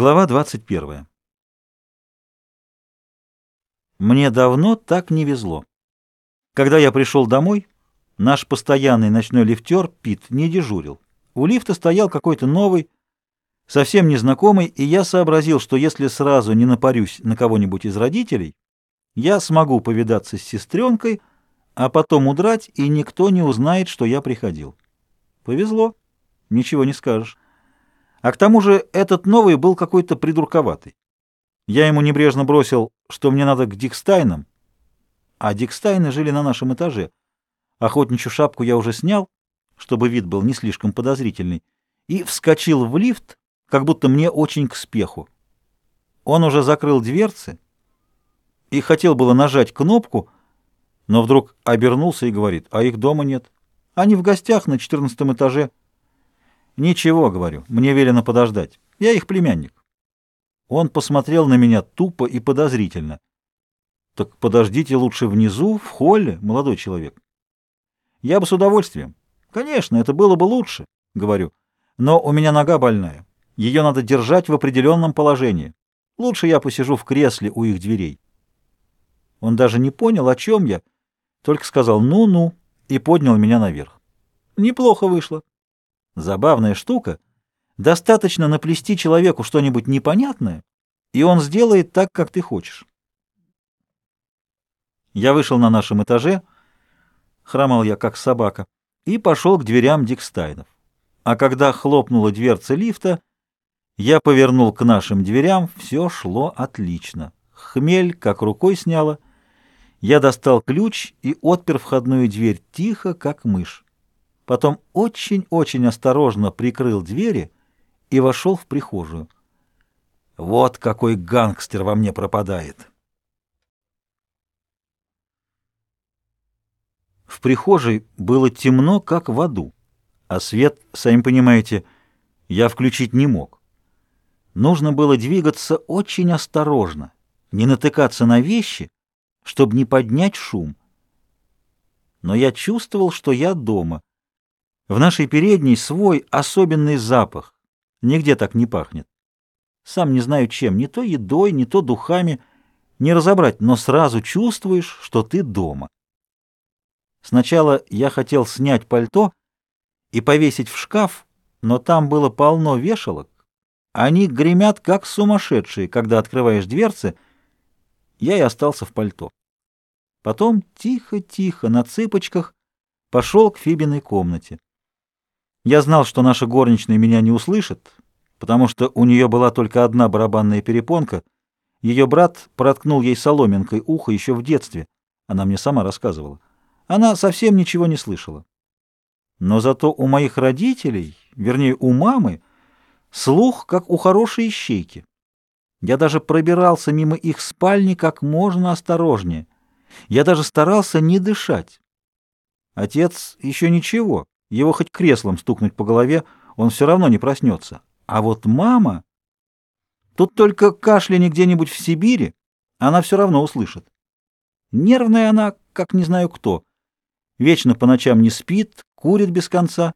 Глава 21. Мне давно так не везло. Когда я пришел домой, наш постоянный ночной лифтер Пит не дежурил. У лифта стоял какой-то новый, совсем незнакомый, и я сообразил, что если сразу не напарюсь на кого-нибудь из родителей, я смогу повидаться с сестренкой, а потом удрать, и никто не узнает, что я приходил. Повезло, ничего не скажешь. А к тому же этот новый был какой-то придурковатый. Я ему небрежно бросил, что мне надо к Дикстайнам, а Дикстайны жили на нашем этаже. Охотничью шапку я уже снял, чтобы вид был не слишком подозрительный, и вскочил в лифт, как будто мне очень к спеху. Он уже закрыл дверцы и хотел было нажать кнопку, но вдруг обернулся и говорит, а их дома нет. Они в гостях на четырнадцатом этаже. «Ничего», — говорю, — «мне велено подождать. Я их племянник». Он посмотрел на меня тупо и подозрительно. «Так подождите лучше внизу, в холле, молодой человек». «Я бы с удовольствием». «Конечно, это было бы лучше», — говорю. «Но у меня нога больная. Ее надо держать в определенном положении. Лучше я посижу в кресле у их дверей». Он даже не понял, о чем я, только сказал «ну-ну» и поднял меня наверх. Неплохо вышло. Забавная штука. Достаточно наплести человеку что-нибудь непонятное, и он сделает так, как ты хочешь. Я вышел на нашем этаже, хромал я как собака, и пошел к дверям Дикстайнов. А когда хлопнула дверца лифта, я повернул к нашим дверям, все шло отлично. Хмель как рукой сняло. Я достал ключ и отпер входную дверь тихо, как мышь потом очень-очень осторожно прикрыл двери и вошел в прихожую. Вот какой гангстер во мне пропадает. В прихожей было темно, как в аду, а свет, сами понимаете, я включить не мог. Нужно было двигаться очень осторожно, не натыкаться на вещи, чтобы не поднять шум. Но я чувствовал, что я дома — в нашей передней свой особенный запах. Нигде так не пахнет. Сам не знаю чем, не то едой, не то духами. Не разобрать, но сразу чувствуешь, что ты дома. Сначала я хотел снять пальто и повесить в шкаф, но там было полно вешалок. Они гремят, как сумасшедшие, когда открываешь дверцы. Я и остался в пальто. Потом тихо-тихо на цыпочках пошел к Фибиной комнате. Я знал, что наша горничная меня не услышит, потому что у нее была только одна барабанная перепонка. Ее брат проткнул ей соломинкой ухо еще в детстве. Она мне сама рассказывала. Она совсем ничего не слышала. Но зато у моих родителей, вернее, у мамы, слух, как у хорошей ищейки. Я даже пробирался мимо их спальни как можно осторожнее. Я даже старался не дышать. Отец еще ничего. Его хоть креслом стукнуть по голове, он все равно не проснется. А вот мама... Тут только кашляни где-нибудь в Сибири, она все равно услышит. Нервная она, как не знаю кто. Вечно по ночам не спит, курит без конца.